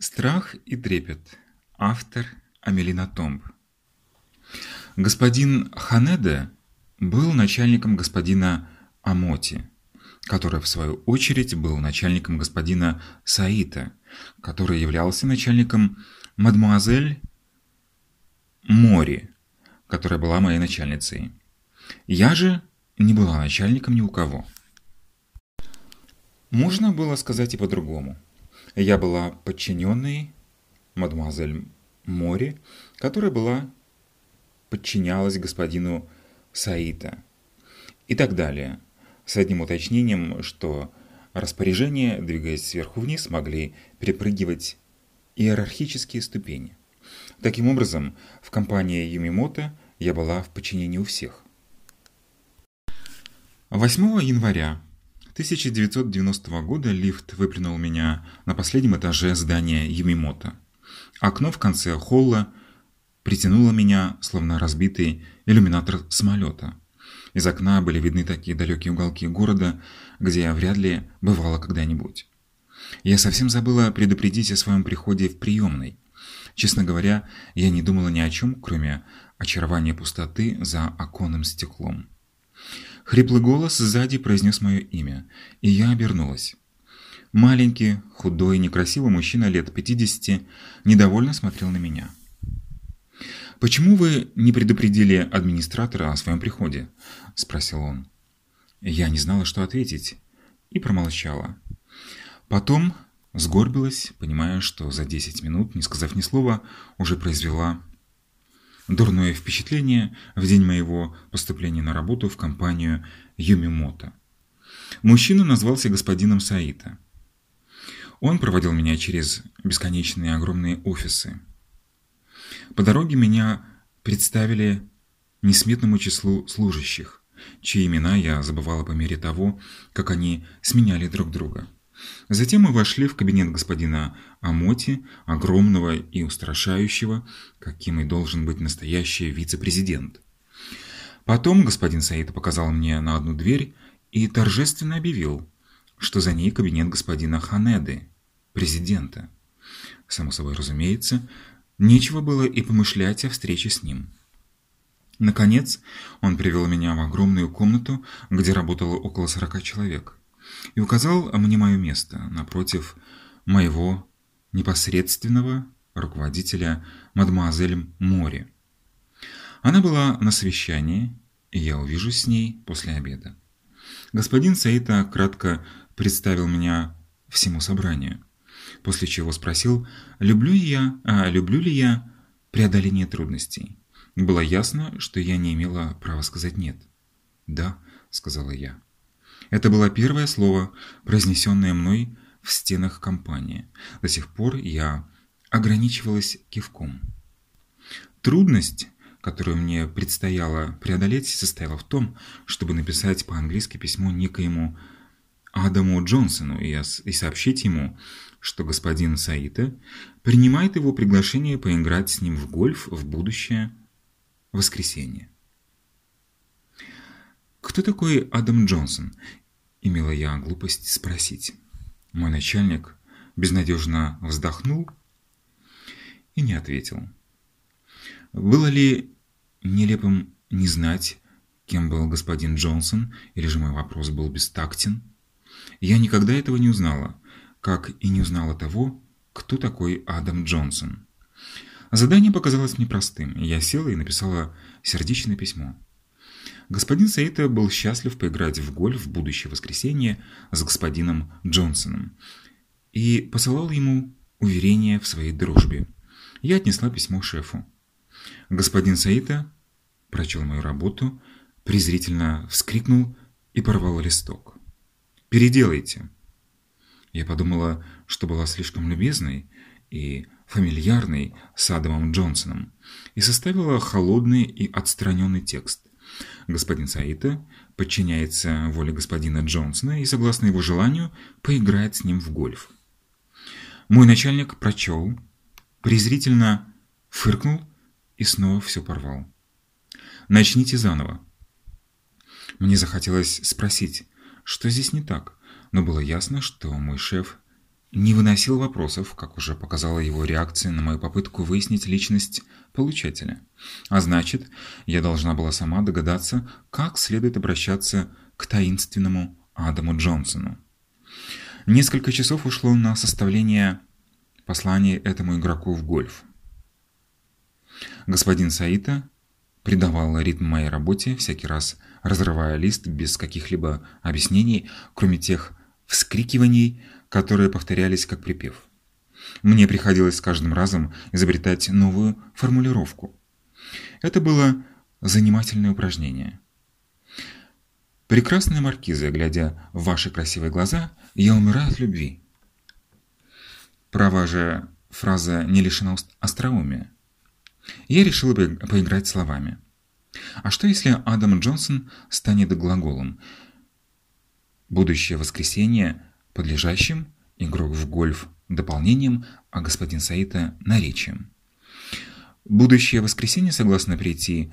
Страх и трепет. Автор Амелина Томб. Господин Ханеде был начальником господина Амоти, который, в свою очередь, был начальником господина Саита, который являлся начальником мадмуазель Мори, которая была моей начальницей. Я же не была начальником ни у кого. Можно было сказать и по-другому. Я была подчиненной мадемуазель Мори, которая была подчинялась господину Саита и так далее, с одним уточнением, что распоряжения, двигаясь сверху вниз, могли перепрыгивать иерархические ступени. Таким образом, в компании Юмимото я была в подчинении у всех. 8 января 1990 года лифт выплюнул меня на последнем этаже здания Юмимото. Окно в конце холла притянуло меня, словно разбитый иллюминатор самолета. Из окна были видны такие далекие уголки города, где я вряд ли бывала когда-нибудь. Я совсем забыла предупредить о своем приходе в приемной. Честно говоря, я не думала ни о чем, кроме очарования пустоты за оконным стеклом. Хриплый голос сзади произнес мое имя, и я обернулась. Маленький, худой, некрасивый мужчина лет 50 недовольно смотрел на меня. «Почему вы не предупредили администратора о своем приходе?» – спросил он. Я не знала, что ответить, и промолчала. Потом сгорбилась, понимая, что за 10 минут, не сказав ни слова, уже произвела дурное впечатление в день моего поступления на работу в компанию Юмимото. Мужчина назвался господином Саита. Он проводил меня через бесконечные огромные офисы. По дороге меня представили несметному числу служащих, чьи имена я забывала по мере того, как они сменяли друг друга. Затем мы вошли в кабинет господина Амоти, огромного и устрашающего, каким и должен быть настоящий вице-президент. Потом господин Саид показал мне на одну дверь и торжественно объявил, что за ней кабинет господина Ханеды, президента. Само собой разумеется, нечего было и помышлять о встрече с ним. Наконец, он привел меня в огромную комнату, где работало около сорока человек и указал мне мое место напротив моего непосредственного руководителя мадемуазель Мори. Она была на совещании, и я увижусь с ней после обеда. Господин Саита кратко представил меня всему собранию, после чего спросил, люблю, я, а, люблю ли я преодоление трудностей. Было ясно, что я не имела права сказать «нет». «Да», — сказала я. Это было первое слово, произнесенное мной в стенах компании. До сих пор я ограничивалась кивком. Трудность, которую мне предстояло преодолеть, состояла в том, чтобы написать по-английски письмо некоему Адаму Джонсону и, и сообщить ему, что господин Саита принимает его приглашение поиграть с ним в гольф в будущее воскресенье. «Кто такой Адам Джонсон?» – имела я глупость спросить. Мой начальник безнадежно вздохнул и не ответил. Было ли нелепым не знать, кем был господин Джонсон, или же мой вопрос был бестактен? Я никогда этого не узнала, как и не узнала того, кто такой Адам Джонсон. Задание показалось мне простым, я села и написала сердечное письмо. Господин Саита был счастлив поиграть в гольф в будущее воскресенье с господином Джонсоном и посылал ему уверение в своей дружбе. Я отнесла письмо шефу. Господин Саита прочел мою работу, презрительно вскрикнул и порвал листок. «Переделайте!» Я подумала, что была слишком любезной и фамильярной с Адамом Джонсоном и составила холодный и отстраненный текст. Господин Саита подчиняется воле господина Джонсона и, согласно его желанию, поиграет с ним в гольф. Мой начальник прочел, презрительно фыркнул и снова все порвал. «Начните заново». Мне захотелось спросить, что здесь не так, но было ясно, что мой шеф не выносил вопросов, как уже показала его реакция на мою попытку выяснить личность получателя. А значит, я должна была сама догадаться, как следует обращаться к таинственному Адаму Джонсону. Несколько часов ушло на составление послания этому игроку в гольф. Господин Саита придавал ритм моей работе, всякий раз разрывая лист без каких-либо объяснений, кроме тех вскрикиваний, которые повторялись как припев. Мне приходилось с каждым разом изобретать новую формулировку. Это было занимательное упражнение. Прекрасная маркиза, глядя в ваши красивые глаза, я умираю от любви. Право же, фраза не лишена остроумия. Я решил бы поиграть словами. А что если Адам Джонсон станет глаголом? Будущее воскресенье подлежащим, игрок в гольф дополнением, а господин Саита наречием. Будущее воскресенье согласно прийти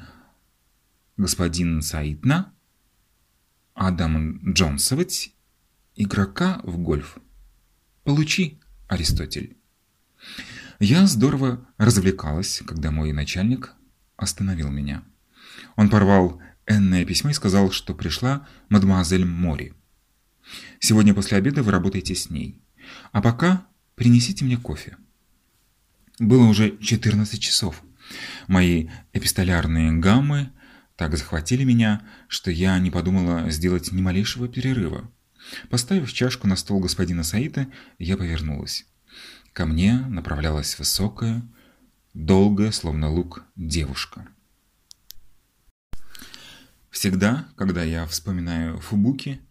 господин Саитна, Адам Джонсовать, игрока в гольф. Получи, Аристотель. Я здорово развлекалась, когда мой начальник остановил меня. Он порвал энное письмо и сказал, что пришла мадемуазель Мори. Сегодня после обеда вы работаете с ней. А пока принесите мне кофе. Было уже 14 часов. Мои эпистолярные гаммы так захватили меня, что я не подумала сделать ни малейшего перерыва. Поставив чашку на стол господина Саита, я повернулась. Ко мне направлялась высокая, долгая, словно лук, девушка. Всегда, когда я вспоминаю Фубуки,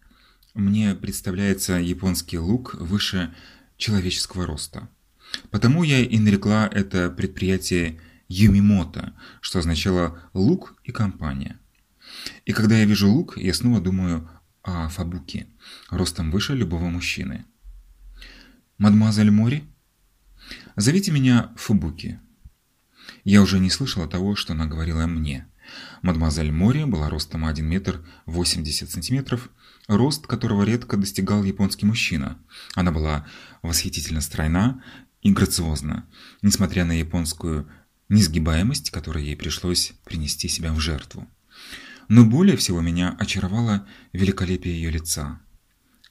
мне представляется японский лук выше человеческого роста. Потому я и нарекла это предприятие Юмимото, что означало «лук» и «компания». И когда я вижу лук, я снова думаю о Фабуке, ростом выше любого мужчины. «Мадемуазель Мори?» «Зовите меня Фабуки». Я уже не слышала того, что она говорила мне. Мадемуазель Мори была ростом 1 метр 80 сантиметров, рост которого редко достигал японский мужчина. Она была восхитительно стройна и грациозна, несмотря на японскую несгибаемость, которой ей пришлось принести себя в жертву. Но более всего меня очаровало великолепие ее лица.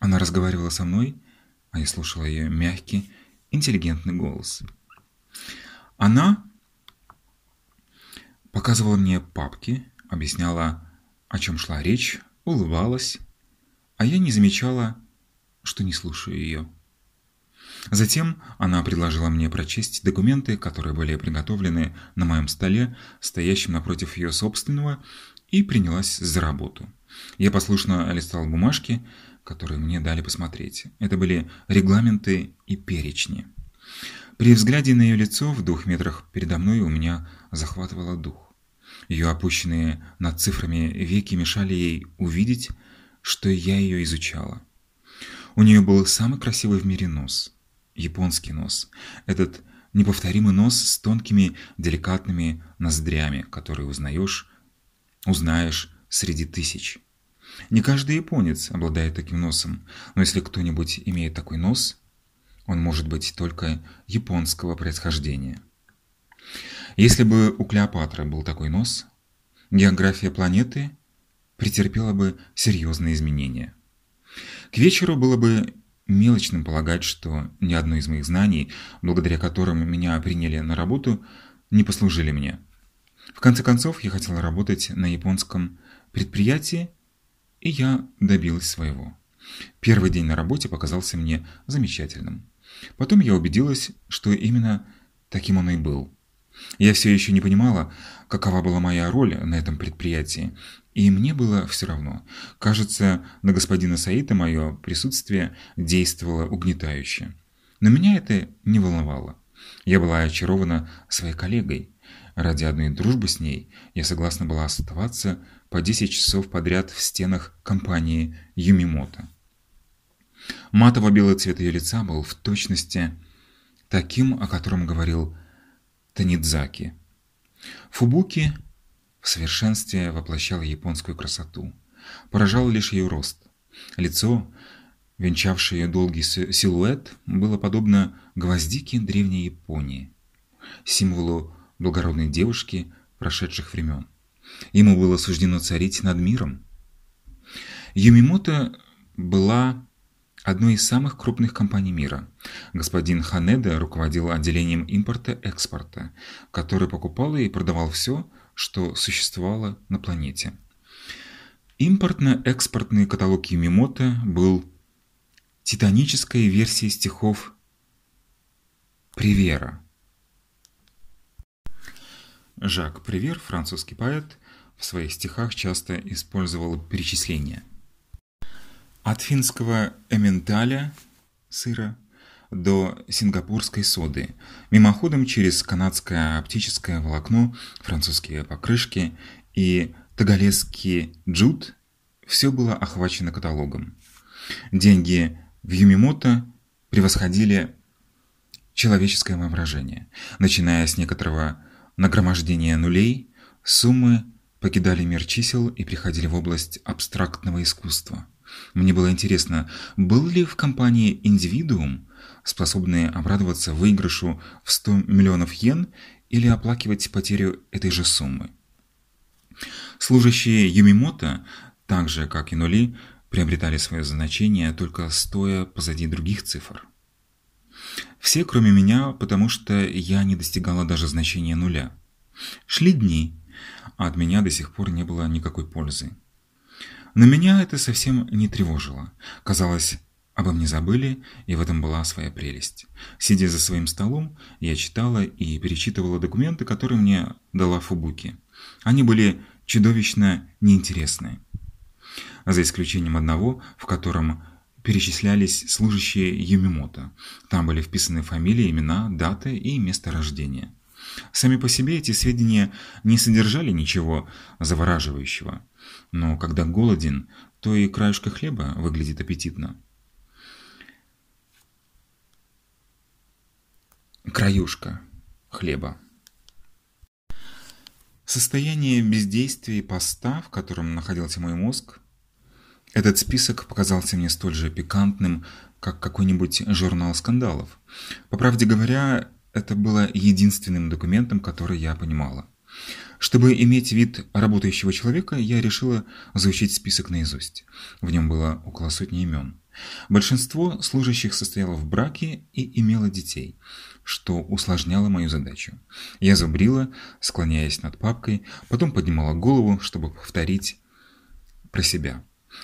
Она разговаривала со мной, а я слушала ее мягкий, интеллигентный голос. Она показывала мне папки, объясняла, о чем шла речь, улыбалась, а я не замечала, что не слушаю ее. Затем она предложила мне прочесть документы, которые были приготовлены на моем столе, стоящем напротив ее собственного, и принялась за работу. Я послушно листал бумажки, которые мне дали посмотреть. Это были регламенты и перечни. При взгляде на ее лицо в двух метрах передо мной у меня захватывало дух. Ее опущенные над цифрами веки мешали ей увидеть, что я ее изучала. У нее был самый красивый в мире нос японский нос. Этот неповторимый нос с тонкими деликатными ноздрями, которые узнаешь, узнаешь среди тысяч. Не каждый японец обладает таким носом, но если кто-нибудь имеет такой нос, он может быть только японского происхождения. Если бы у Клеопатры был такой нос, география планеты претерпела бы серьезные изменения. К вечеру было бы мелочным полагать, что ни одно из моих знаний, благодаря которым меня приняли на работу, не послужили мне. В конце концов, я хотела работать на японском предприятии, и я добилась своего. Первый день на работе показался мне замечательным. Потом я убедилась, что именно таким он и был. Я все еще не понимала, какова была моя роль на этом предприятии, и мне было все равно. Кажется, на господина Саита мое присутствие действовало угнетающе. Но меня это не волновало. Я была очарована своей коллегой. Ради одной дружбы с ней я согласна была оставаться по 10 часов подряд в стенах компании Юмимото. Матово-белый цвет ее лица был в точности таким, о котором говорил Танидзаки. Фубуки в совершенстве воплощала японскую красоту. Поражал лишь ее рост. Лицо венчавшее ее долгий силуэт, было подобно гвоздике древней Японии, символу благородной девушки прошедших времен. Ему было суждено царить над миром. Юмимото была одной из самых крупных компаний мира. Господин Ханеда руководил отделением импорта-экспорта, который покупал и продавал все, что существовало на планете. Импортно-экспортный каталог Юмимото был титанической версией стихов Привера. Жак Привер, французский поэт, в своих стихах часто использовал перечисления. От финского эменталя, сыра, до сингапурской соды, мимоходом через канадское оптическое волокно, французские покрышки и тагалесский джут, все было охвачено каталогом. Деньги в Юмимото превосходили человеческое воображение. Начиная с некоторого нагромождения нулей, суммы покидали мир чисел и приходили в область абстрактного искусства. Мне было интересно, был ли в компании индивидуум, способный обрадоваться выигрышу в 100 миллионов йен или оплакивать потерю этой же суммы. Служащие Юмимото, так же как и нули, приобретали свое значение только стоя позади других цифр. Все, кроме меня, потому что я не достигала даже значения нуля. Шли дни, а от меня до сих пор не было никакой пользы. Но меня это совсем не тревожило. Казалось, обо мне забыли, и в этом была своя прелесть. Сидя за своим столом, я читала и перечитывала документы, которые мне дала Фубуки. Они были чудовищно неинтересны. За исключением одного, в котором перечислялись служащие Юмимото. Там были вписаны фамилии, имена, даты и место рождения. Сами по себе эти сведения не содержали ничего завораживающего. Но когда голоден, то и краешка хлеба выглядит аппетитно. Краюшка хлеба. Состояние бездействия и поста, в котором находился мой мозг, этот список показался мне столь же пикантным, как какой-нибудь журнал скандалов. По правде говоря, это было единственным документом, который я понимала. Чтобы иметь вид работающего человека, я решила заучить список наизусть. В нем было около сотни имен. Большинство служащих состояло в браке и имело детей, что усложняло мою задачу. Я зубрила, склоняясь над папкой, потом поднимала голову, чтобы повторить про себя.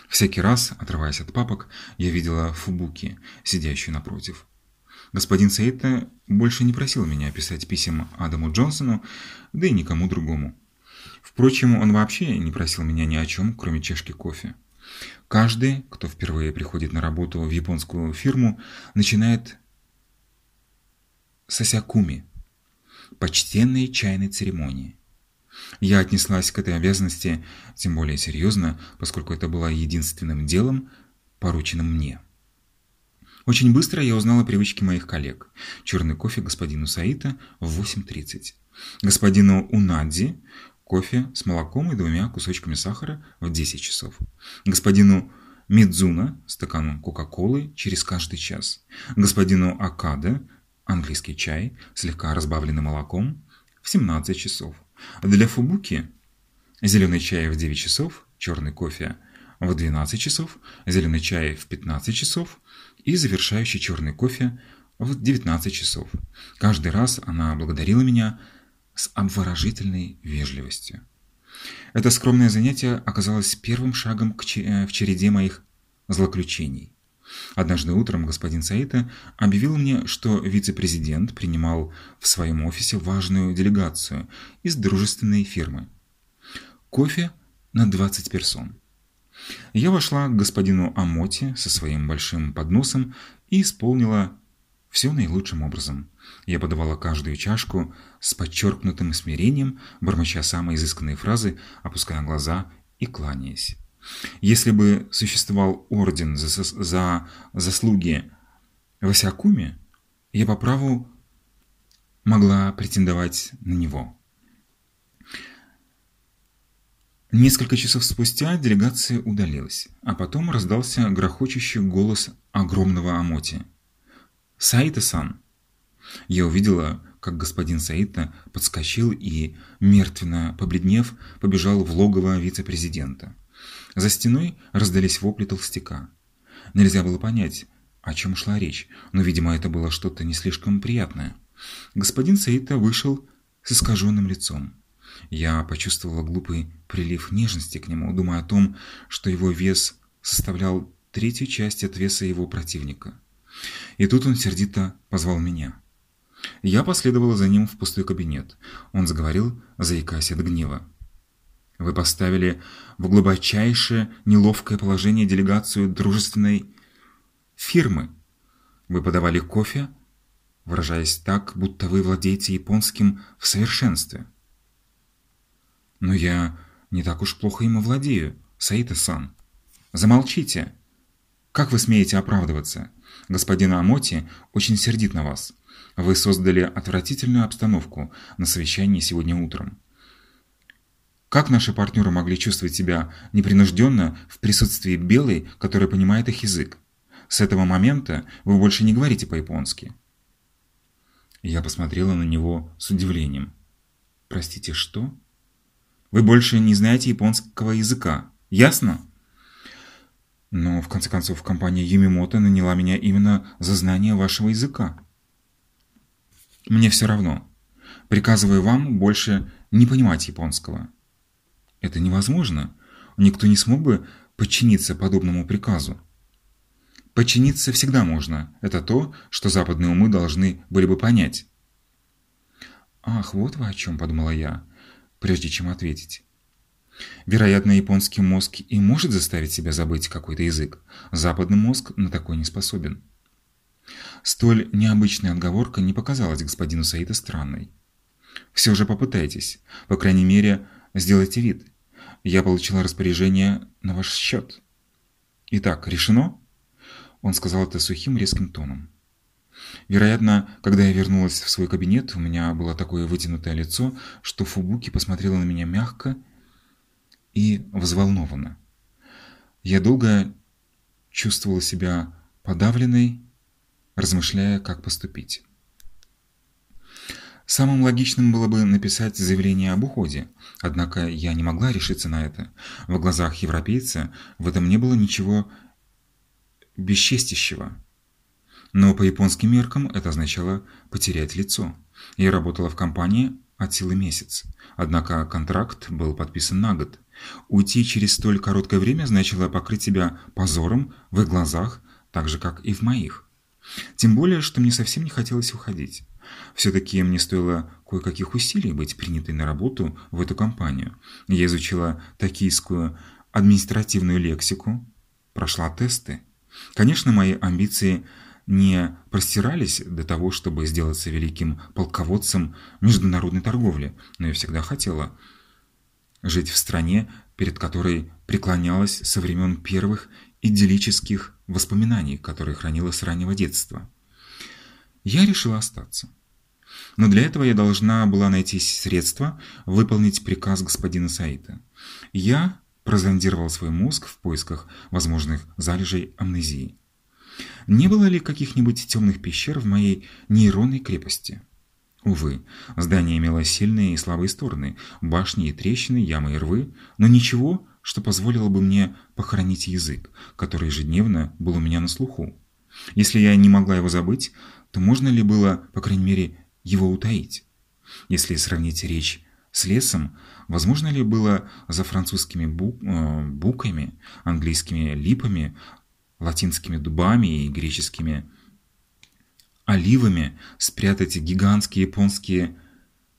Всякий раз, отрываясь от папок, я видела Фубуки, сидящую напротив. Господин Саита больше не просил меня писать писем Адаму Джонсону, да и никому другому. Впрочем, он вообще не просил меня ни о чем, кроме чашки кофе. Каждый, кто впервые приходит на работу в японскую фирму, начинает с асякуми, почтенной чайной церемонии. Я отнеслась к этой обязанности тем более серьезно, поскольку это было единственным делом, порученным мне. Очень быстро я узнала привычки моих коллег. Черный кофе господину Саита в 8.30. Господину Унадзи кофе с молоком и двумя кусочками сахара в 10 часов. Господину Мидзуна стакан Кока-Колы через каждый час. Господину Акада английский чай, слегка разбавленный молоком, в 17 часов. Для Фубуки зеленый чай в 9 часов, черный кофе в 12 часов, зеленый чай в 15 часов и завершающий черный кофе в 19 часов. Каждый раз она благодарила меня с обворожительной вежливостью. Это скромное занятие оказалось первым шагом э, в череде моих злоключений. Однажды утром господин Саита объявил мне, что вице-президент принимал в своем офисе важную делегацию из дружественной фирмы. Кофе на 20 персон. Я вошла к господину Амоти со своим большим подносом и исполнила все наилучшим образом. Я подавала каждую чашку с подчеркнутым смирением, бормоча самые изысканные фразы, опуская глаза и кланяясь. Если бы существовал орден за, за заслуги в Осякуме, я по праву могла претендовать на него. Несколько часов спустя делегация удалилась, а потом раздался грохочущий голос огромного Амоти. «Саита-сан!» Я увидела, как господин Саита подскочил и, мертвенно побледнев, побежал в логово вице-президента. За стеной раздались вопли толстяка. Нельзя было понять, о чем шла речь, но, видимо, это было что-то не слишком приятное. Господин Саита вышел с искаженным лицом. Я почувствовала глупый прилив нежности к нему, думая о том, что его вес составлял третью часть от веса его противника. И тут он сердито позвал меня. Я последовала за ним в пустой кабинет. Он заговорил, заикаясь от гнева. «Вы поставили в глубочайшее неловкое положение делегацию дружественной фирмы. Вы подавали кофе, выражаясь так, будто вы владеете японским в совершенстве. Но я не так уж плохо ему владею, Саита-сан. Замолчите. Как вы смеете оправдываться? Господин Амоти очень сердит на вас. Вы создали отвратительную обстановку на совещании сегодня утром. Как наши партнеры могли чувствовать себя непринужденно в присутствии белой, которая понимает их язык? С этого момента вы больше не говорите по-японски. Я посмотрела на него с удивлением. Простите, что? Вы больше не знаете японского языка. Ясно? Но, в конце концов, компания Юмимото наняла меня именно за знание вашего языка. Мне все равно. Приказываю вам больше не понимать японского. Это невозможно. Никто не смог бы подчиниться подобному приказу. Подчиниться всегда можно. Это то, что западные умы должны были бы понять. «Ах, вот вы о чем», — подумала я, прежде чем ответить. Вероятно, японский мозг и может заставить себя забыть какой-то язык. Западный мозг на такой не способен. Столь необычная отговорка не показалась господину Саида странной. «Все же попытайтесь. По крайней мере, сделайте вид. Я получила распоряжение на ваш счет». «Итак, решено?» Он сказал это сухим резким тоном. Вероятно, когда я вернулась в свой кабинет, у меня было такое вытянутое лицо, что Фубуки посмотрела на меня мягко и взволнованно. Я долго чувствовала себя подавленной, размышляя, как поступить. Самым логичным было бы написать заявление об уходе, однако я не могла решиться на это. В глазах европейца в этом не было ничего бесчестящего. Но по японским меркам это означало потерять лицо. Я работала в компании от силы месяц, однако контракт был подписан на год. Уйти через столь короткое время значило покрыть себя позором в их глазах, так же, как и в моих. Тем более, что мне совсем не хотелось уходить. Все-таки мне стоило кое-каких усилий быть принятой на работу в эту компанию. Я изучила токийскую административную лексику, прошла тесты. Конечно, мои амбиции не простирались до того, чтобы сделаться великим полководцем международной торговли, но я всегда хотела жить в стране, перед которой преклонялась со времен первых идиллических воспоминаний, которые хранила с раннего детства. Я решила остаться. Но для этого я должна была найти средства выполнить приказ господина Саита. Я прозондировал свой мозг в поисках возможных залежей амнезии. Не было ли каких-нибудь темных пещер в моей нейронной крепости? Увы, здание имело сильные и слабые стороны, башни и трещины, ямы и рвы, но ничего, что позволило бы мне похоронить язык, который ежедневно был у меня на слуху. Если я не могла его забыть, то можно ли было, по крайней мере, его утаить? Если сравнить речь с лесом, возможно ли было за французскими бу э, буками, английскими липами, латинскими дубами и греческими оливами спрятать гигантские японские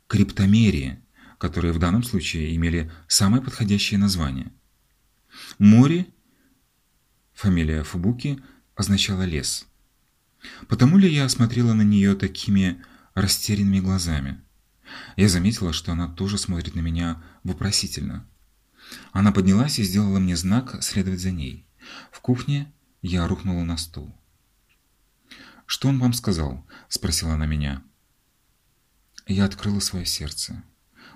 криптомерии, которые в данном случае имели самое подходящее название. Море, фамилия Фубуки, означала лес. Потому ли я смотрела на нее такими растерянными глазами? Я заметила, что она тоже смотрит на меня вопросительно. Она поднялась и сделала мне знак следовать за ней. В кухне я рухнула на стул. «Что он вам сказал?» – спросила она меня. Я открыла свое сердце.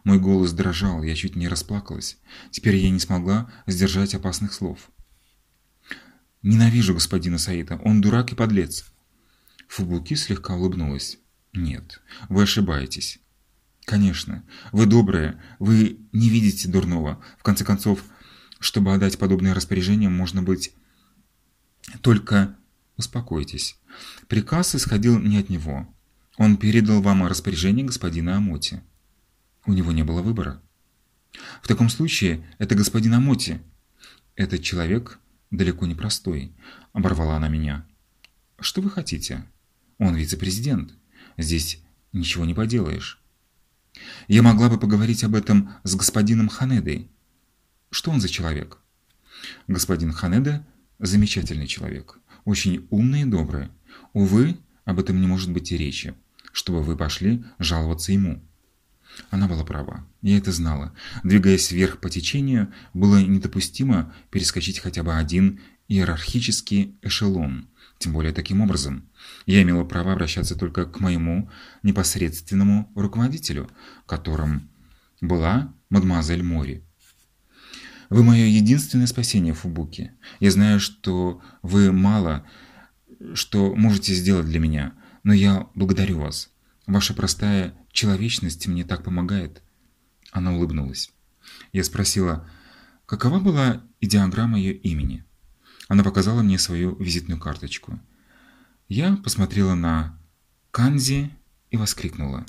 Мой голос дрожал, я чуть не расплакалась. Теперь я не смогла сдержать опасных слов. «Ненавижу господина Саида, он дурак и подлец». Фубуки слегка улыбнулась. «Нет, вы ошибаетесь». «Конечно, вы добрая, вы не видите дурного. В конце концов, чтобы отдать подобное распоряжение, можно быть... Только успокойтесь. Приказ исходил не от него. Он передал вам распоряжение господина Амоти. У него не было выбора. В таком случае это господин Амоти. Этот человек далеко не простой, оборвала она меня. Что вы хотите? Он вице-президент. Здесь ничего не поделаешь. Я могла бы поговорить об этом с господином Ханедой. Что он за человек? Господин Ханеда замечательный человек, очень умный и добрый. Увы, об этом не может быть и речи чтобы вы пошли жаловаться ему. Она была права. Я это знала. Двигаясь вверх по течению, было недопустимо перескочить хотя бы один иерархический эшелон. Тем более таким образом. Я имела право обращаться только к моему непосредственному руководителю, которым была мадемуазель Мори. Вы мое единственное спасение, Фубуки. Я знаю, что вы мало что можете сделать для меня – но я благодарю вас. Ваша простая человечность мне так помогает. Она улыбнулась. Я спросила, какова была идеограмма ее имени. Она показала мне свою визитную карточку. Я посмотрела на канзи и воскликнула.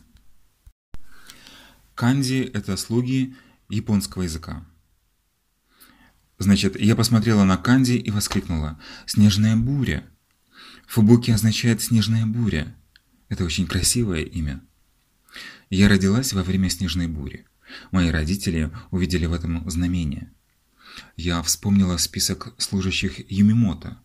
Канзи – это слуги японского языка. Значит, я посмотрела на канзи и воскликнула. «Снежная буря!» Фубуки означает «снежная буря». Это очень красивое имя. Я родилась во время снежной бури. Мои родители увидели в этом знамение. Я вспомнила список служащих Юмимото.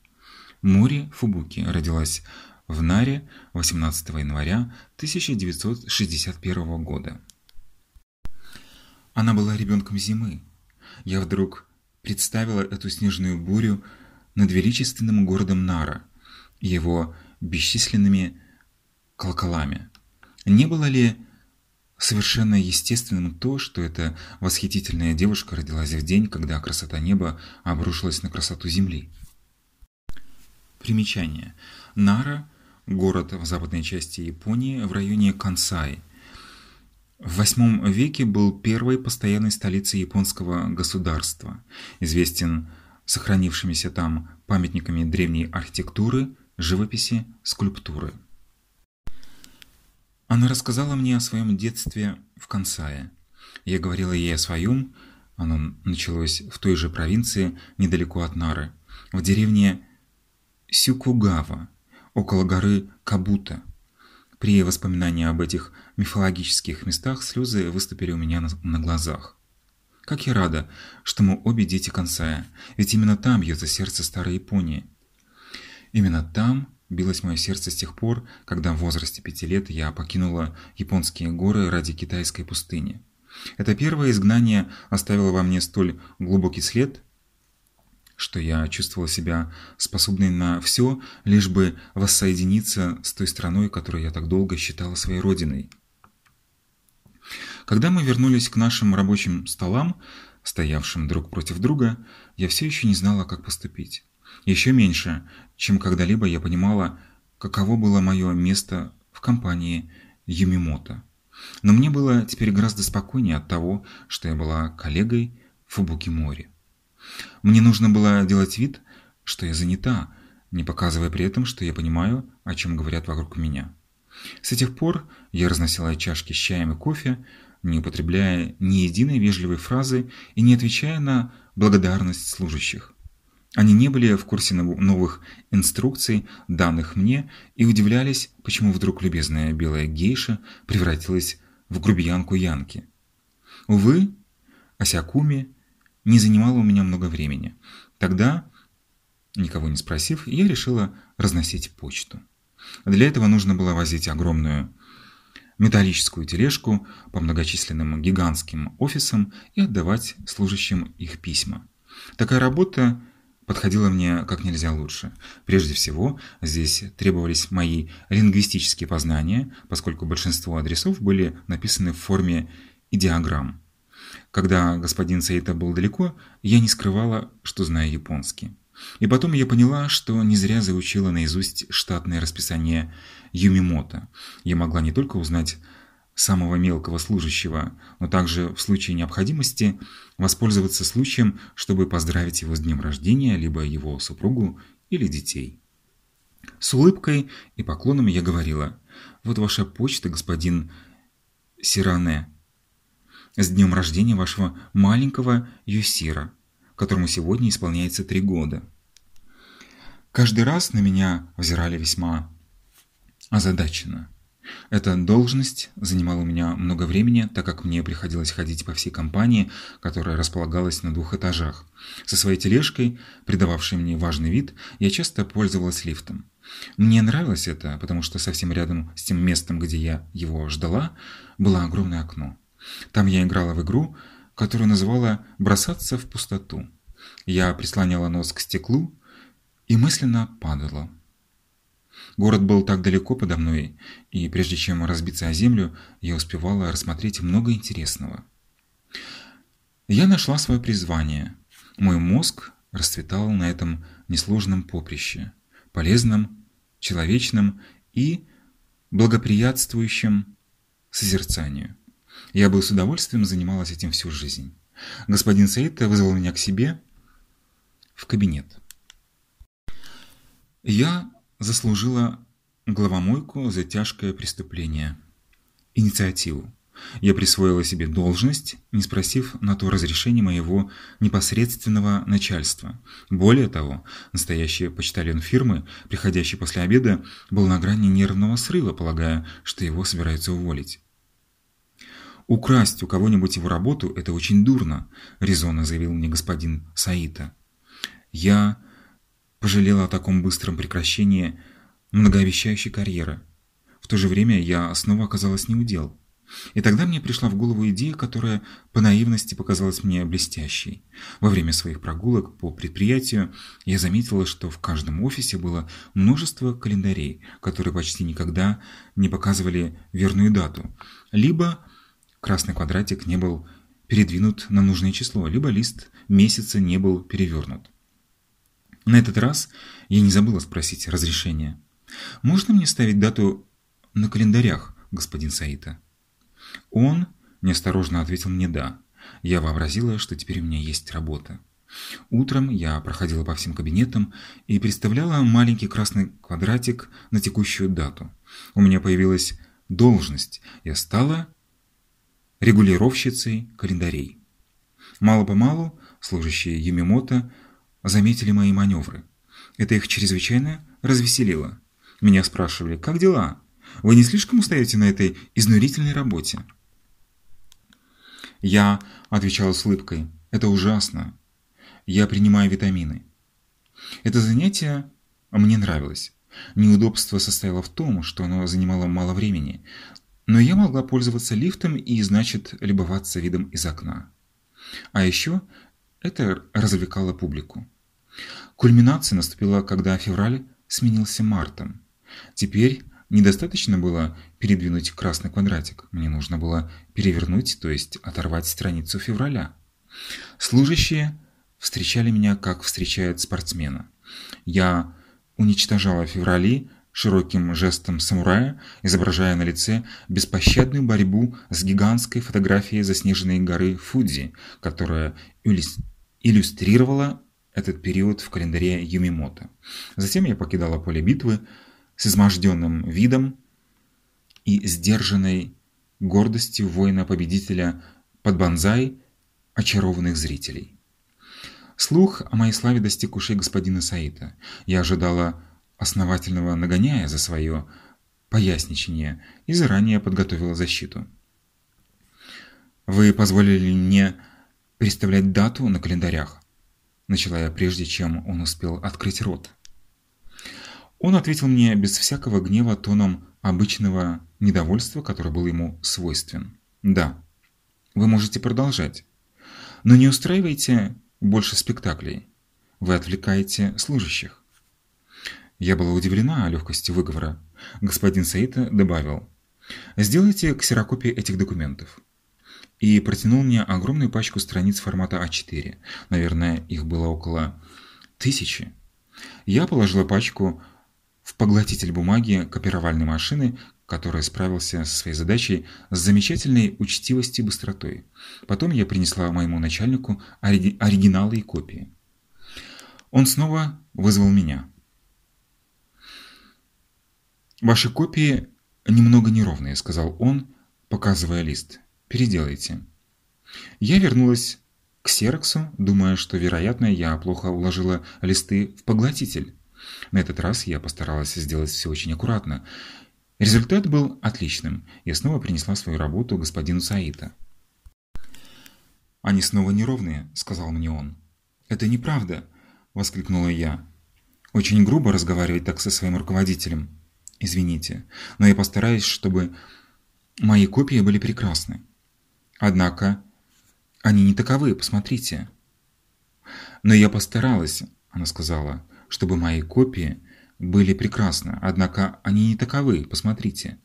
Мори Фубуки родилась в Наре 18 января 1961 года. Она была ребенком зимы. Я вдруг представила эту снежную бурю над величественным городом Нара – его бесчисленными колоколами. Не было ли совершенно естественным то, что эта восхитительная девушка родилась в день, когда красота неба обрушилась на красоту земли? Примечание. Нара – город в западной части Японии в районе Кансай. В VIII веке был первой постоянной столицей японского государства, известен сохранившимися там памятниками древней архитектуры – живописи, скульптуры. Она рассказала мне о своем детстве в Кансае. Я говорила ей о своем, оно началось в той же провинции, недалеко от Нары, в деревне Сюкугава, около горы Кабута. При воспоминании об этих мифологических местах слезы выступили у меня на, на глазах. Как я рада, что мы обе дети Кансая, ведь именно там бьется сердце старой Японии. Именно там билось мое сердце с тех пор, когда в возрасте пяти лет я покинула японские горы ради китайской пустыни. Это первое изгнание оставило во мне столь глубокий след, что я чувствовала себя способной на все, лишь бы воссоединиться с той страной, которую я так долго считала своей родиной. Когда мы вернулись к нашим рабочим столам, стоявшим друг против друга, я все еще не знала, как поступить. Еще меньше, чем когда-либо я понимала, каково было мое место в компании Юмимото. Но мне было теперь гораздо спокойнее от того, что я была коллегой Фубуки Мори. Мне нужно было делать вид, что я занята, не показывая при этом, что я понимаю, о чем говорят вокруг меня. С тех пор я разносила чашки с чаем и кофе, не употребляя ни единой вежливой фразы и не отвечая на благодарность служащих. Они не были в курсе новых инструкций, данных мне, и удивлялись, почему вдруг любезная белая гейша превратилась в грубиянку Янки. Увы, Асякуми не занимала у меня много времени. Тогда, никого не спросив, я решила разносить почту. Для этого нужно было возить огромную металлическую тележку по многочисленным гигантским офисам и отдавать служащим их письма. Такая работа подходила мне как нельзя лучше. Прежде всего, здесь требовались мои лингвистические познания, поскольку большинство адресов были написаны в форме и диаграмм. Когда господин Саита был далеко, я не скрывала, что знаю японский. И потом я поняла, что не зря заучила наизусть штатное расписание Юмимото. Я могла не только узнать самого мелкого служащего, но также в случае необходимости воспользоваться случаем, чтобы поздравить его с днем рождения, либо его супругу или детей. С улыбкой и поклонами я говорила, «Вот ваша почта, господин Сиране, с днем рождения вашего маленького Юсира, которому сегодня исполняется три года». Каждый раз на меня взирали весьма озадаченно. Эта должность занимала у меня много времени, так как мне приходилось ходить по всей компании, которая располагалась на двух этажах. Со своей тележкой, придававшей мне важный вид, я часто пользовалась лифтом. Мне нравилось это, потому что совсем рядом с тем местом, где я его ждала, было огромное окно. Там я играла в игру, которую называла «бросаться в пустоту». Я прислоняла нос к стеклу и мысленно падала. Город был так далеко подо мной, и прежде чем разбиться о землю, я успевала рассмотреть много интересного. Я нашла свое призвание. Мой мозг расцветал на этом несложном поприще, полезном, человечном и благоприятствующем созерцанию. Я бы с удовольствием занималась этим всю жизнь. Господин Саид вызвал меня к себе в кабинет. Я заслужила головомойку за тяжкое преступление. Инициативу. Я присвоила себе должность, не спросив на то разрешения моего непосредственного начальства. Более того, настоящий почтальон фирмы, приходящий после обеда, был на грани нервного срыва, полагая, что его собираются уволить. «Украсть у кого-нибудь его работу – это очень дурно», – резонно заявил мне господин Саита. Я пожалела о таком быстром прекращении многообещающей карьеры. В то же время я снова оказалась неудел. И тогда мне пришла в голову идея, которая по наивности показалась мне блестящей. Во время своих прогулок по предприятию я заметила, что в каждом офисе было множество календарей, которые почти никогда не показывали верную дату. Либо красный квадратик не был передвинут на нужное число, либо лист месяца не был перевернут. На этот раз я не забыла спросить разрешения. «Можно мне ставить дату на календарях, господин Саита?» Он неосторожно ответил мне «да». Я вообразила, что теперь у меня есть работа. Утром я проходила по всем кабинетам и представляла маленький красный квадратик на текущую дату. У меня появилась должность. Я стала регулировщицей календарей. Мало-помалу служащие Юмимото заметили мои маневры. Это их чрезвычайно развеселило. Меня спрашивали, как дела? Вы не слишком устаете на этой изнурительной работе? Я отвечала с улыбкой, это ужасно. Я принимаю витамины. Это занятие мне нравилось. Неудобство состояло в том, что оно занимало мало времени, но я могла пользоваться лифтом и, значит, любоваться видом из окна. А еще это развлекало публику. Кульминация наступила, когда февраль сменился мартом. Теперь недостаточно было передвинуть красный квадратик, мне нужно было перевернуть, то есть оторвать страницу февраля. Служащие встречали меня, как встречают спортсмена. Я уничтожала феврали широким жестом самурая, изображая на лице беспощадную борьбу с гигантской фотографией заснеженной горы Фудзи, которая иллюстрировала этот период в календаре Юмимото. Затем я покидала поле битвы с изможденным видом и сдержанной гордостью воина-победителя под банзай очарованных зрителей. Слух о моей славе достиг ушей господина Саита. Я ожидала основательного нагоняя за свое поясничение и заранее подготовила защиту. «Вы позволили мне представлять дату на календарях», начала я прежде, чем он успел открыть рот. Он ответил мне без всякого гнева тоном обычного недовольства, которое было ему свойствен. «Да, вы можете продолжать, но не устраивайте больше спектаклей. Вы отвлекаете служащих». Я была удивлена легкости выговора. Господин Саита добавил, «Сделайте ксерокопии этих документов. И протянул мне огромную пачку страниц формата А4. Наверное, их было около тысячи. Я положила пачку в поглотитель бумаги копировальной машины, который справился со своей задачей с замечательной учтивостью и быстротой. Потом я принесла моему начальнику ори оригиналы и копии. Он снова вызвал меня. «Ваши копии немного неровные», — сказал он, показывая лист. «Переделайте». Я вернулась к Сероксу, думая, что, вероятно, я плохо уложила листы в поглотитель. На этот раз я постаралась сделать все очень аккуратно. Результат был отличным. Я снова принесла свою работу господину Саита. «Они снова неровные», — сказал мне он. «Это неправда», — воскликнула я. «Очень грубо разговаривать так со своим руководителем. Извините, но я постараюсь, чтобы мои копии были прекрасны. Однако они не таковы, посмотрите». «Но я постаралась», — она сказала чтобы мои копии были прекрасны, однако они не таковы, посмотрите.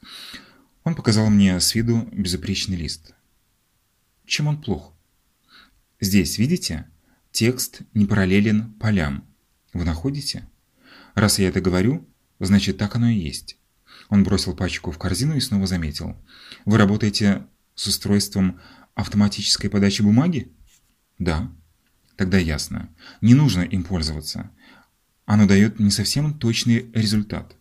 Он показал мне с виду безупречный лист. Чем он плох? Здесь, видите? Текст не параллелен полям. Вы находите? Раз я это говорю, значит так оно и есть. Он бросил пачку в корзину и снова заметил. Вы работаете с устройством автоматической подачи бумаги? Да. Тогда ясно. Не нужно им пользоваться оно дает не совсем точный результат.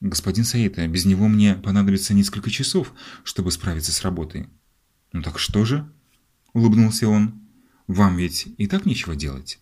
Господин Саита, без него мне понадобится несколько часов, чтобы справиться с работой. Ну так что же? Улыбнулся он. Вам ведь и так нечего делать.